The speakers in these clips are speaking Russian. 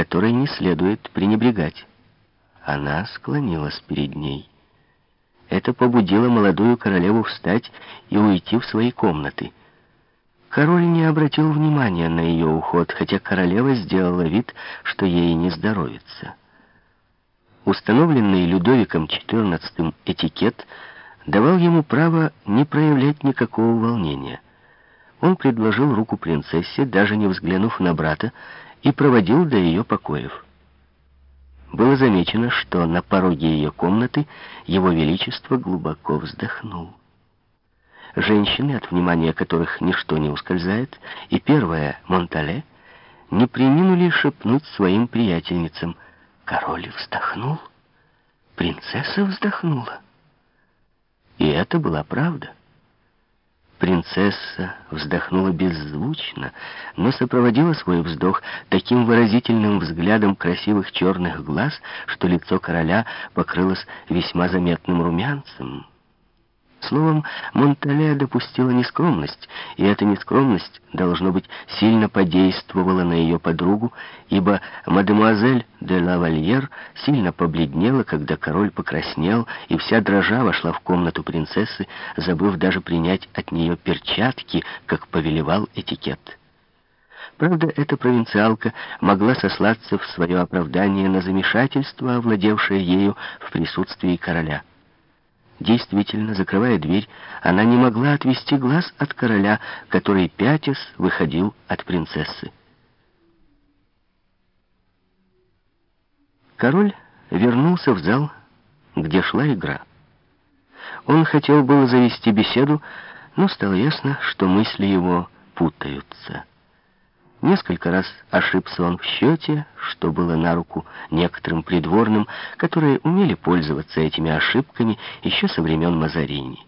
которой не следует пренебрегать. Она склонилась перед ней. Это побудило молодую королеву встать и уйти в свои комнаты. Король не обратил внимания на ее уход, хотя королева сделала вид, что ей не здоровится. Установленный Людовиком XIV этикет давал ему право не проявлять никакого волнения. Он предложил руку принцессе, даже не взглянув на брата, и проводил до ее покоев. Было замечено, что на пороге ее комнаты его величество глубоко вздохнул. Женщины, от внимания которых ничто не ускользает, и первая, Монтале, не приминули шепнуть своим приятельницам. Король вздохнул, принцесса вздохнула. И это была правда. Принцесса вздохнула беззвучно, но сопроводила свой вздох таким выразительным взглядом красивых черных глаз, что лицо короля покрылось весьма заметным румянцем. Словом, Монтале допустила нескромность, и эта нескромность, должно быть, сильно подействовала на ее подругу, ибо мадемуазель де лавальер сильно побледнела, когда король покраснел, и вся дрожа вошла в комнату принцессы, забыв даже принять от нее перчатки, как повелевал этикет. Правда, эта провинциалка могла сослаться в свое оправдание на замешательство, овладевшее ею в присутствии короля. Действительно, закрывая дверь, она не могла отвести глаз от короля, который пятясь выходил от принцессы. Король вернулся в зал, где шла игра. Он хотел было завести беседу, но стало ясно, что мысли его путаются. Несколько раз ошибся он в счете, что было на руку некоторым придворным, которые умели пользоваться этими ошибками еще со времен Мазарини.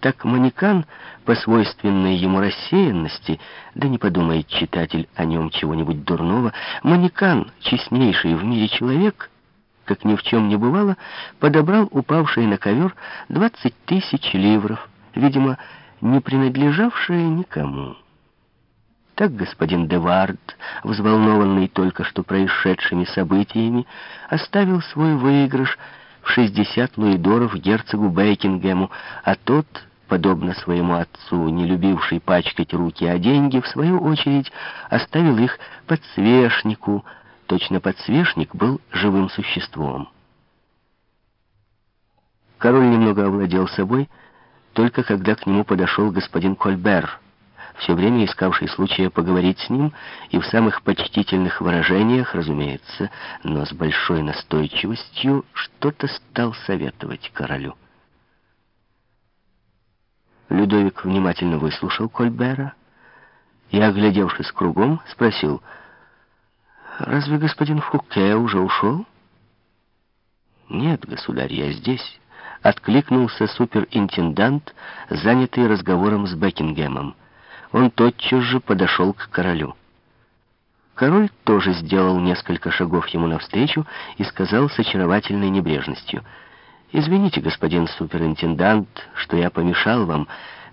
Так Манекан, по свойственной ему рассеянности, да не подумает читатель о нем чего-нибудь дурного, Манекан, честнейший в мире человек, как ни в чем не бывало, подобрал упавшие на ковер двадцать тысяч ливров, видимо, не принадлежавшие никому. Так господин Девард, взволнованный только что происшедшими событиями, оставил свой выигрыш в 60 луидоров герцогу Бейкингему, а тот, подобно своему отцу, не любивший пачкать руки о деньги, в свою очередь оставил их подсвечнику. Точно подсвечник был живым существом. Король немного овладел собой, только когда к нему подошел господин Кольбер — все время искавший случая поговорить с ним, и в самых почтительных выражениях, разумеется, но с большой настойчивостью, что-то стал советовать королю. Людовик внимательно выслушал Кольбера и, оглядевшись кругом, спросил, «Разве господин Фуке уже ушел?» «Нет, государь, я здесь», — откликнулся суперинтендант, занятый разговором с Бекингемом он тотчас же подошел к королю. Король тоже сделал несколько шагов ему навстречу и сказал с очаровательной небрежностью, «Извините, господин суперинтендант, что я помешал вам,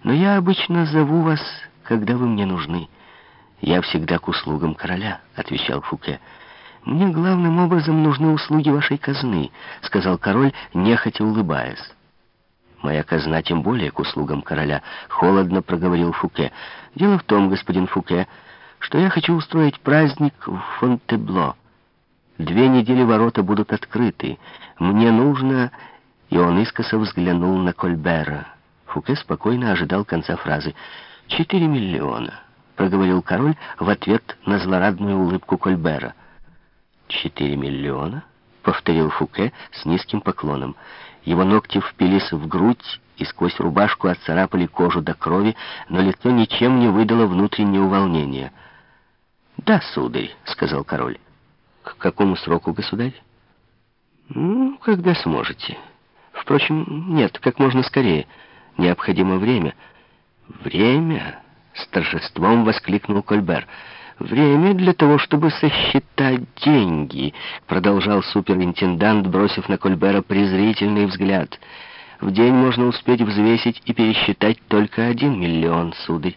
но я обычно зову вас, когда вы мне нужны». «Я всегда к услугам короля», — отвечал Фуке. «Мне главным образом нужны услуги вашей казны», — сказал король, нехотя улыбаясь. «Моя казна тем более к услугам короля», — холодно проговорил Фуке. «Дело в том, господин Фуке, что я хочу устроить праздник в Фонтебло. Две недели ворота будут открыты. Мне нужно...» И он искоса взглянул на Кольбера. Фуке спокойно ожидал конца фразы. «Четыре миллиона», — проговорил король в ответ на злорадную улыбку Кольбера. «Четыре миллиона?» — повторил Фуке с низким поклоном. Его ногти впились в грудь и сквозь рубашку отцарапали кожу до крови, но лицо ничем не выдало внутреннего волнения. «Да, сударь», — сказал король. «К какому сроку, государь?» «Ну, когда сможете. Впрочем, нет, как можно скорее. Необходимо время». «Время?» — с торжеством воскликнул Кольбер. «Время для того, чтобы сосчитать деньги», — продолжал суперинтендант, бросив на Кольбера презрительный взгляд. «В день можно успеть взвесить и пересчитать только один миллион, сударь.